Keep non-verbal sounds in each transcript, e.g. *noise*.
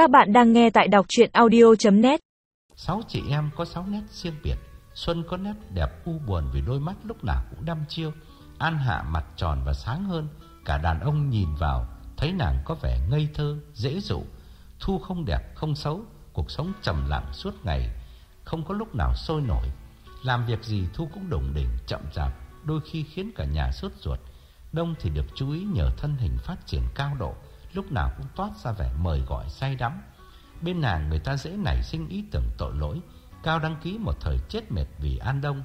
Các bạn đang nghe tại đọc chuyện audio.net Sáu chị em có sáu nét riêng biệt. Xuân có nét đẹp u buồn vì đôi mắt lúc nào cũng đăm chiêu. An Hạ mặt tròn và sáng hơn. Cả đàn ông nhìn vào Thấy nàng có vẻ ngây thơ, dễ dụ. Thu không đẹp, không xấu Cuộc sống trầm lặng suốt ngày. Không có lúc nào sôi nổi. Làm việc gì Thu cũng đồng đỉnh, chậm chạp Đôi khi khiến cả nhà sốt ruột. Đông thì được chú ý nhờ thân hình phát triển cao độ. Lúc nào cũng toát ra vẻ mời gọi say đắm. Bên nàng người ta dễ nảy sinh ý tưởng tội lỗi, Cao đăng ký một thời chết mệt vì An Đông.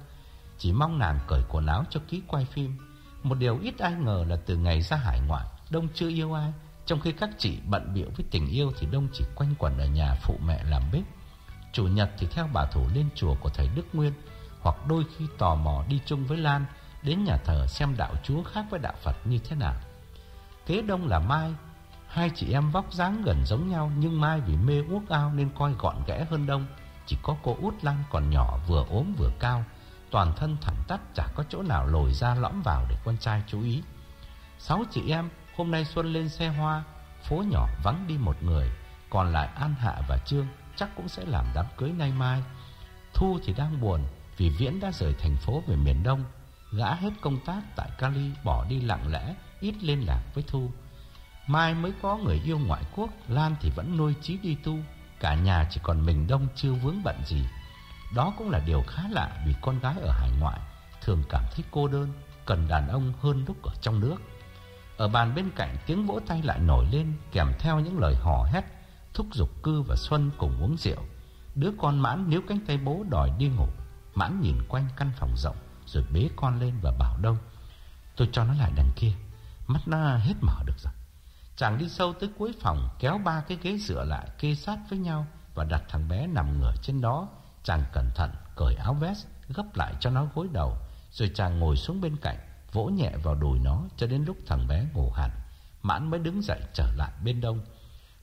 Chỉ mong nàng cởi quần áo cho ký quay phim. Một điều ít ai ngờ là từ ngày ra hải ngoại, Đông chưa yêu ai. Trong khi các chị bận biệu với tình yêu Thì Đông chỉ quanh quẩn ở nhà phụ mẹ làm bếp. Chủ nhật thì theo bà thủ lên chùa của thầy Đức Nguyên, Hoặc đôi khi tò mò đi chung với Lan, Đến nhà thờ xem đạo chúa khác với đạo Phật như thế nào. Kế Đông là Mai Hai chị em vóc dáng gần giống nhau Nhưng Mai vì mê uốc ao nên coi gọn ghẽ hơn Đông. Chỉ có cô út Lan còn nhỏ vừa ốm vừa cao. Toàn thân thẳng tắp, chả có chỗ nào lồi ra lõm vào để con trai chú ý. Sáu chị em, hôm nay Xuân lên xe hoa, Phố nhỏ vắng đi một người. Còn lại An Hạ và Trương chắc cũng sẽ làm đám cưới nay mai. Thu thì đang buồn vì Viễn đã rời thành phố về miền Đông. Gã hết công tác tại Cali bỏ đi lặng lẽ, Ít liên lạc với Thu. Mai mới có người yêu ngoại quốc, Lan thì vẫn nuôi chí đi tu. Cả nhà chỉ còn mình Đông chưa vướng bận gì. Đó cũng là điều khá lạ Vì con gái ở hải ngoại Thường cảm thấy cô đơn, Cần đàn ông hơn lúc ở trong nước. Ở bàn bên cạnh tiếng vỗ tay lại nổi lên, Kèm theo những lời hò hét, Thúc giục Cư và Xuân cùng uống rượu. Đứa con mãn níu cánh tay bố đòi đi ngủ. Mãn nhìn quanh căn phòng rộng, Rồi bế con lên và bảo Đông, Tôi cho nó lại đằng kia. Mắt nó hết mở được rồi. Chàng đi sâu tới cuối phòng, Kéo ba cái ghế dựa lại, kê sát với nhau Và đặt thằng bé nằm ngửa trên đó. Chàng cẩn thận cởi áo vest, Gấp lại cho nó gối đầu. Rồi chàng ngồi xuống bên cạnh, Vỗ nhẹ vào đùi nó cho đến lúc thằng bé ngủ hẳn. Mãn mới đứng dậy trở lại bên Đông.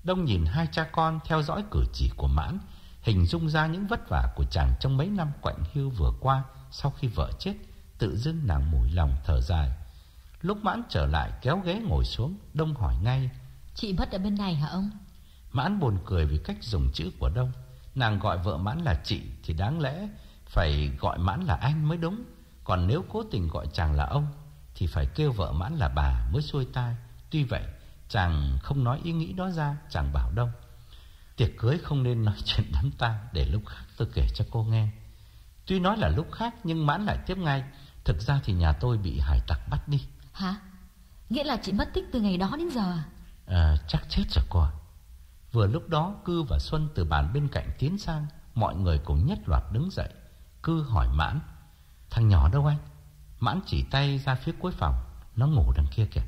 Đông nhìn hai cha con theo dõi cử chỉ của Mãn, Hình dung ra những vất vả của chàng trong mấy năm quạnh hưu vừa qua Sau khi vợ chết, Tự dưng nàng mùi lòng thở dài. Lúc Mãn trở lại kéo ghế ngồi xuống Đông hỏi ngay. Chị mất ở bên này hả ông? Mãn buồn cười vì cách dùng chữ của Đông. Nàng gọi vợ Mãn là chị Thì đáng lẽ phải gọi Mãn là anh mới đúng. Còn nếu cố tình gọi chàng là ông Thì phải kêu vợ Mãn là bà mới xuôi tai. Tuy vậy chàng không nói ý nghĩ đó ra Chàng bảo Đông. Tiệc cưới không nên nói *laughs* chuyện đám tang Để lúc khác tôi kể cho cô nghe. Tuy nói là lúc khác nhưng Mãn lại tiếp ngay. Thực ra thì nhà tôi bị hải tặc bắt đi Hả? Nghĩa là chị mất tích từ ngày đó đến giờ à? À, chắc chết rồi cô Vừa lúc đó Cư và Xuân từ bàn bên cạnh tiến sang Mọi người cùng nhất loạt đứng dậy Cư hỏi Mãn Thằng nhỏ đâu anh Mãn chỉ tay ra phía cuối phòng Nó ngủ đằng kia kìa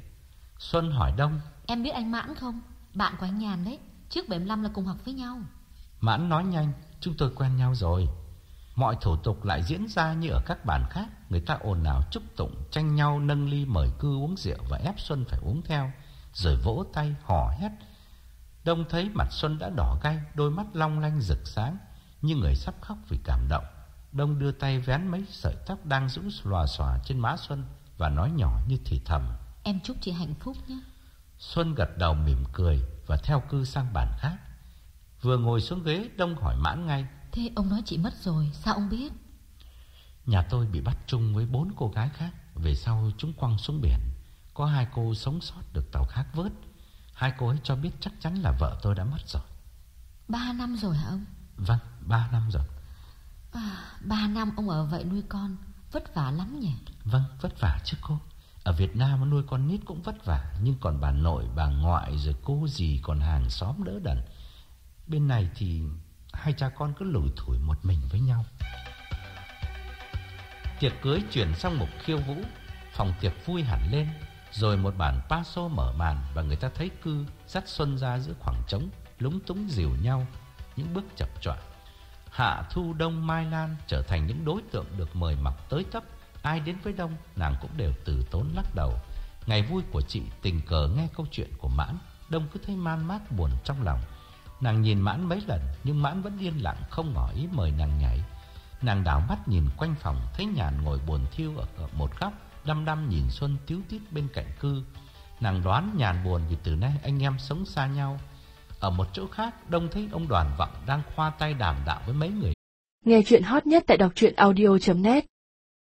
Xuân hỏi Đông Em biết anh Mãn không? Bạn của anh Nhàn đấy Trước 75 là cùng học với nhau Mãn nói nhanh Chúng tôi quen nhau rồi Mọi thủ tục lại diễn ra như ở các bàn khác. Người ta ồn ào chúc tụng Tranh nhau nâng ly mời cư uống rượu Và ép Xuân phải uống theo. Rồi vỗ tay hò hét. Đông thấy mặt Xuân đã đỏ gay Đôi mắt long lanh rực sáng Như người sắp khóc vì cảm động. Đông đưa tay vén mấy sợi tóc đang rũ xòa xòa trên má Xuân Và nói nhỏ như thì thầm. Em chúc chị hạnh phúc nhé. Xuân gật đầu mỉm cười Và theo cư sang bàn khác. Vừa ngồi xuống ghế Đông hỏi mãn ngay Thế ông nói chị mất rồi Sao ông biết? Nhà tôi bị bắt chung với bốn cô gái khác. Về sau chúng quăng xuống biển. Có hai cô sống sót được tàu khác vớt. Hai cô ấy cho biết chắc chắn là vợ tôi đã mất rồi. Ba năm rồi hả ông? Vâng, ba năm rồi. À, Ba năm ông ở vậy nuôi con Vất vả lắm nhỉ? Vâng, vất vả chứ cô. Ở Việt Nam nuôi con nít cũng vất vả Nhưng còn bà nội, bà ngoại Rồi cô gì còn hàng xóm đỡ đần. Bên này thì Hai cha con cứ lủi thủi một mình với nhau. Tiệc cưới chuyển sang một khiêu vũ, Phòng tiệc vui hẳn lên, Rồi một bản paso mở màn Và người ta thấy cư dắt Xuân ra giữa khoảng trống, Lúng túng dìu nhau, Những bước chập choạng Hạ Thu Đông Mai Lan trở thành những đối tượng được mời mọc tới tấp, Ai đến với Đông, nàng cũng đều từ tốn lắc đầu. Ngày vui của chị tình cờ nghe câu chuyện của Mãn, Đông cứ thấy man mác buồn trong lòng. Nàng nhìn Mãn mấy lần Nhưng Mãn vẫn yên lặng không ngỏ ý mời nàng nhảy. Nàng đảo mắt nhìn quanh phòng Thấy nhàn ngồi buồn thiêu ở một góc Đăm đăm nhìn Xuân tiếu tít bên cạnh cư. Nàng đoán nhàn buồn vì từ nay anh em sống xa nhau. Ở một chỗ khác, Đông thấy ông đoàn vọng đang khoa tay đàm đạo với mấy người. Nghe chuyện hot nhất tại đọc truyện audio.net